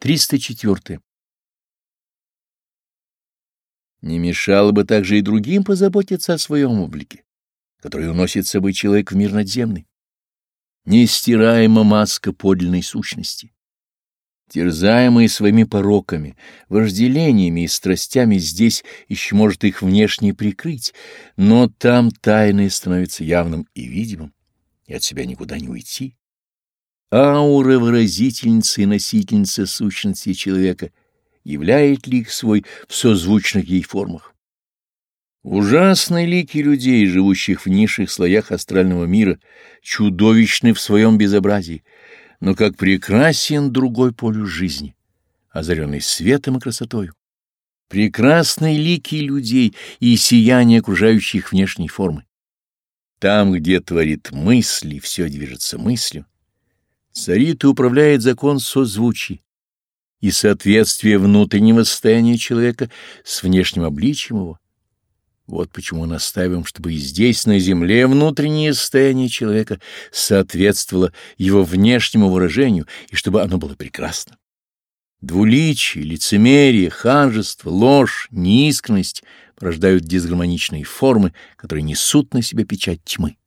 304. Не мешало бы также и другим позаботиться о своем облике, который уносит с собой человек в мир надземный. Нестираема маска подлинной сущности. Терзаемые своими пороками, вожделениями и страстями здесь еще может их внешне прикрыть, но там тайное становится явным и видимым, и от себя никуда не уйти. Аура выразительница и носительница сущности человека являет лик свой в созвучных ей формах. Ужасные лики людей, живущих в низших слоях астрального мира, чудовищны в своем безобразии, но как прекрасен другой полюс жизни, озаренный светом и красотою. Прекрасные лики людей и сияние окружающих внешней формы. Там, где творит мысли, все движется мыслью, Царит и управляет закон созвучий и соответствие внутреннего состояния человека с внешним обличием его. Вот почему настаиваем, чтобы и здесь, на земле, внутреннее состояние человека соответствовало его внешнему выражению, и чтобы оно было прекрасно. Двуличие, лицемерие, ханжество, ложь, неискренность порождают дисгармоничные формы, которые несут на себе печать тьмы.